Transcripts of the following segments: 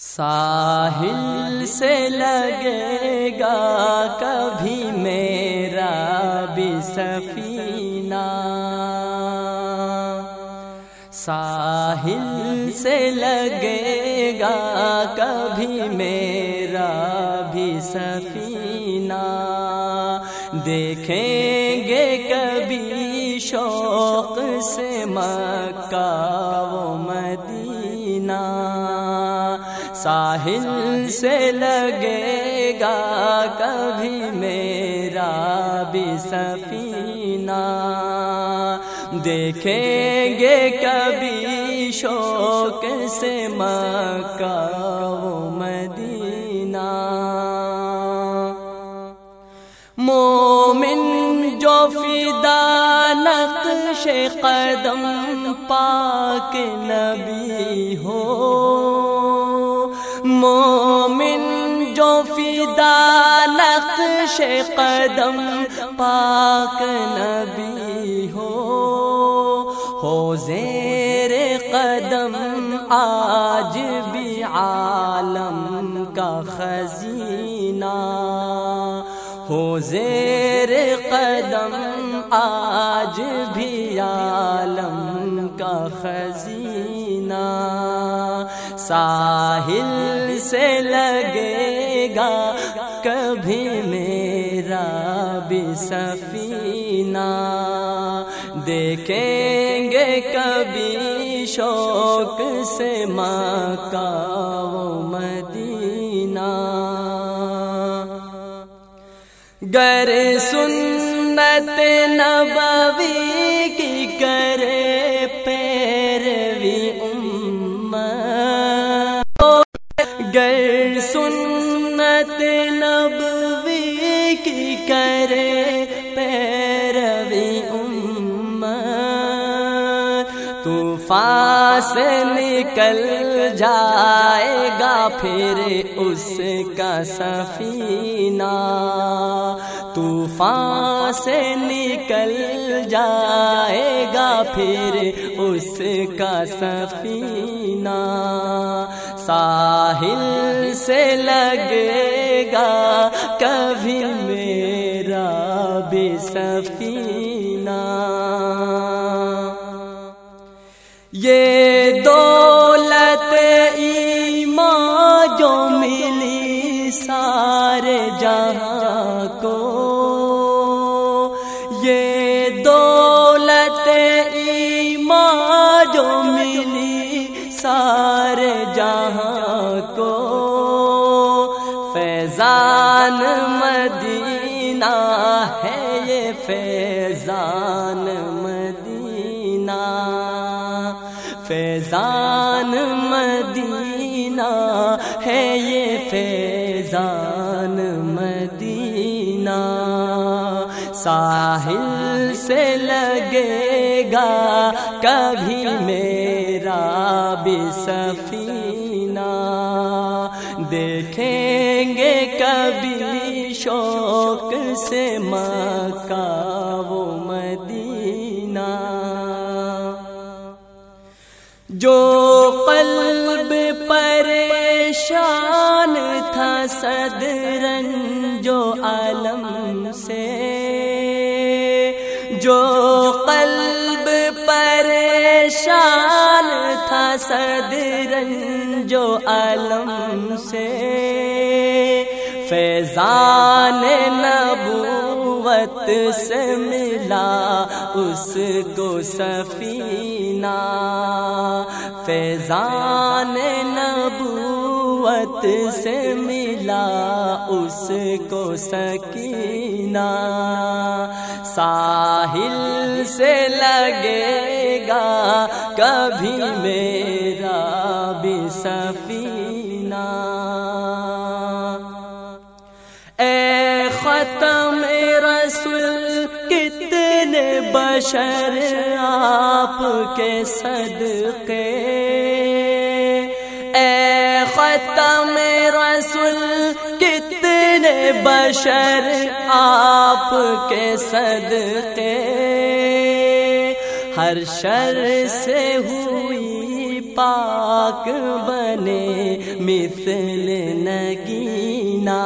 ساحل سے لگے گا کبھی میرا بھی سفینہ۔ ساحل سے لگے گا کبھی میرا بھی سفینہ۔ دیکھیں گے کبھی شوق سے مکہ و مدینہ۔ ساحل سے لگے گا کبھی میرا بھی سفینہ۔ دیکھیں گے کبھی شوق سے مکہ و مدینہ۔ مومن جو فدا نقش قدم پاک نبی ہو۔ مومن جو فدا نقش قدم پاک نبی ہو ہو زیر قدم، آج بھی عالم کا خزینہ۔ ہو زیر قدم، آج بھی عالم کا خزینہ۔ ساحل سے لگے گا، کبھی میرا بھی سفینہ۔ دیکھیں گے کبھی شوق سے مکہ و مدینہ۔ گر سنت نبوی سے نکل جائے گا پھر اس کا سفینہ۔ طوفان سے نکل جائے گا پھر اس کا سفینہ۔ ساحل سے لگے گا کبھی میرا بھی سفینہ۔ مدینہ ہے یہ فیضان مدینہ فیضان مدینہ ہے یہ فیضان مدینہ۔ ساحل سے لگے گا کبھی میرا بھی سفینہ۔ دیکھیں سے مکہ و مدینہ۔ جو قلب پریشان تھا صدرن جو عالم سے۔ جو قلب پریشان تھا صدرن جو عالم سے۔ فیضان نبوت سے ملا اس کو سفینہ۔ فیضان نبوت سے ملا اس کو سکینہ۔ ساحل سے لگے گا کبھی میرا بھی سفینہ۔ بشر آپ کے صدقے۔ اے ختم رسول، کتنے بشر آپ کے صدقے۔ ہر شر سے ہوئی پاک بنے، مثل نگینا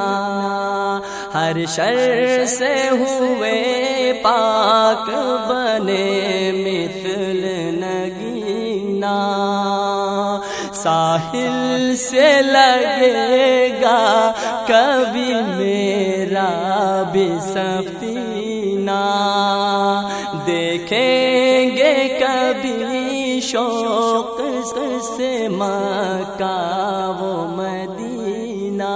ہر شر سے ہوئے پاک بنے مثل نگینا ساحل سے لگے گا کبھی میرا بھی سفینہ۔ دیکھیں گے کبھی شوق سے مکہ وہ مدینہ۔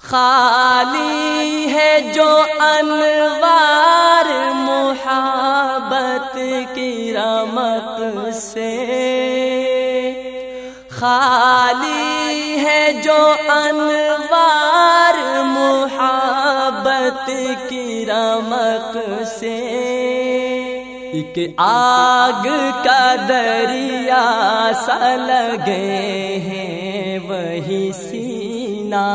خالی ہے جو انوار محبت کی رمق سے خالی ہے جو انوار محبت کی رمق سے ایک آگ کا دریا سا لگے ہیں وہی سینا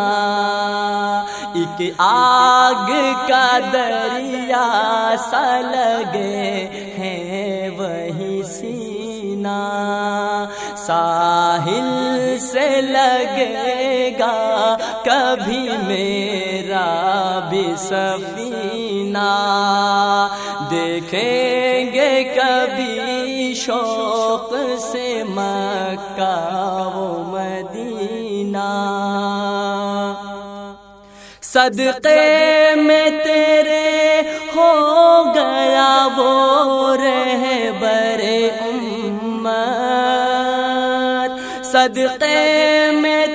ایک آگ کا دریا سا لگے ہیں وہی سینا ساحل سے لگے گا کبھی میرا بھی سفینہ۔ دیکھیں گے کبھی شوق سے مکہ وہ صدقے میں تیرے ہو گیا وہ رہبر امت۔ صدقے میں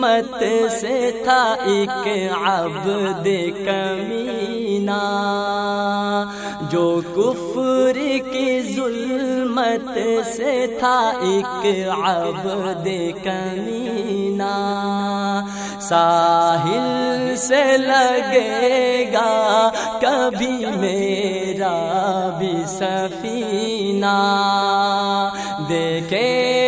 ظلمت سے تھا ایک عبد کمینہ، جو کفر کی ظلمت سے تھا ایک عبد کمینہ۔ ساحل سے لگے گا کبھی میرا بھی سفینہ۔ دیکھیں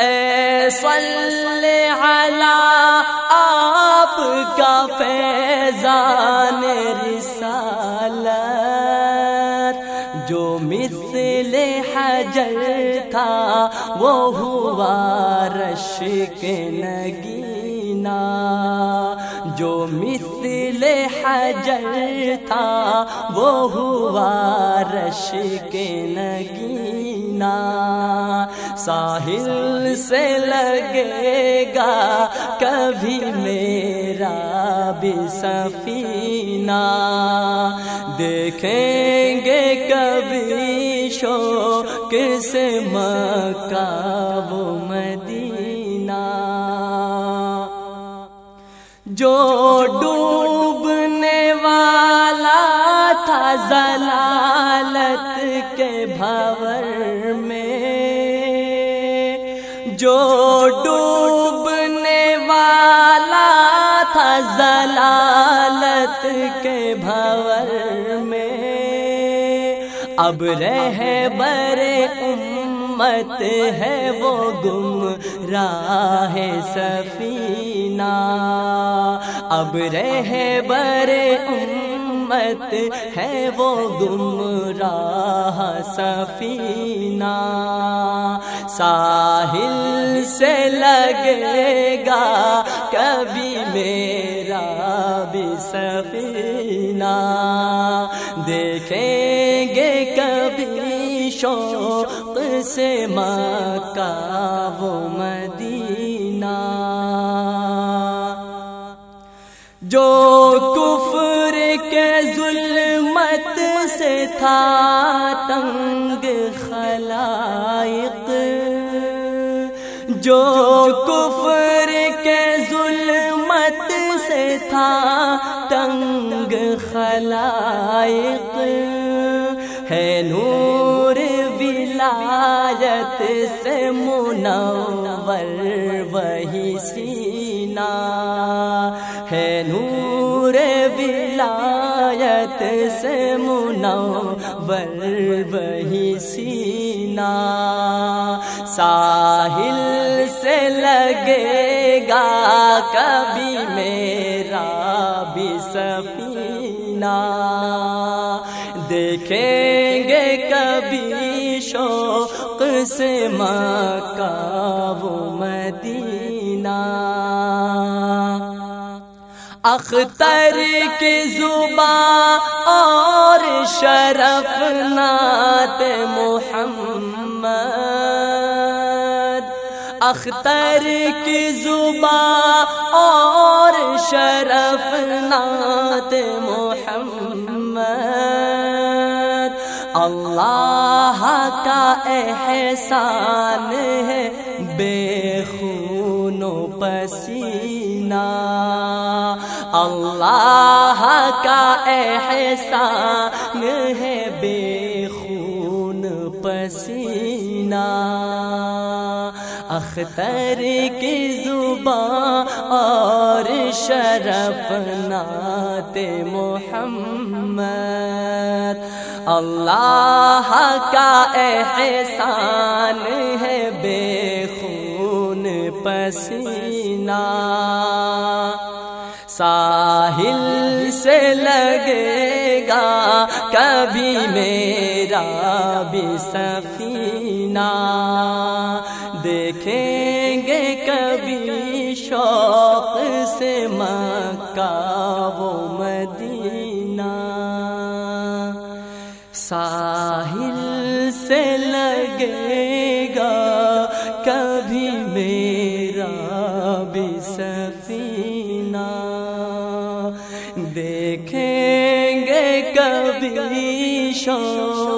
رسالت صلی علی آپ کا فیضان رسالت جو مثل حجر تھا وہ ہوا رش کے نگینا جو مثل حجر تھا وہ ہوا رش کے نگینا ساحل سے لگے گا، کبھی میرا بھی سفینہ۔ دیکھیں گے کبھی شوق سے مکہ وہ مدینہ۔ جو ڈوبنے والا تھا زلالت کے بھور تھا زلالت کے بھور میں۔ اب رہ برے امت ہے وہ گم راہ سفینہ۔ اب رہ برے امت ہے وہ گم راہ سفینہ۔ ساحل سے لگے گا کبھی میرا بھی سفینہ۔ دیکھیں گے کبھی شوق سے مکہ وہ مدینہ۔ جو کفر کے ظلمت سے تھا تنگ خلائق۔ جو کفر کے ظلمت تھا تنگ خلائق ہے نور ولایت سے منور وہی سینا ہے نور ولایت سے منور وہی سینا ساحل سے لگے گا، کبھی میرا بھی سفینہ۔ دیکھیں گے کبھی شوق سے مکہ وہ مدینہ۔ اختر کی زبان اور شرف نات محمد اختر کی زبان اور شرف نات محمد۔ اللہ کا احسان ہے بے خون و پسینہ۔ اللہ کا احسان ہے بے خون پسینہ۔ اختر کی زبان اور شرف نات محمد۔ اللہ کا احسان ہے بے خون پسینہ۔ ساحل سے لگے گا کبھی میرا بھی سفینہ۔ دیکھیں گے کبھی شوق سے مکہ وہ مدینہ۔ ساحل سے لگے گا کبھی میرا بھی سفینہ۔ دیکھیں گے کبھی شوق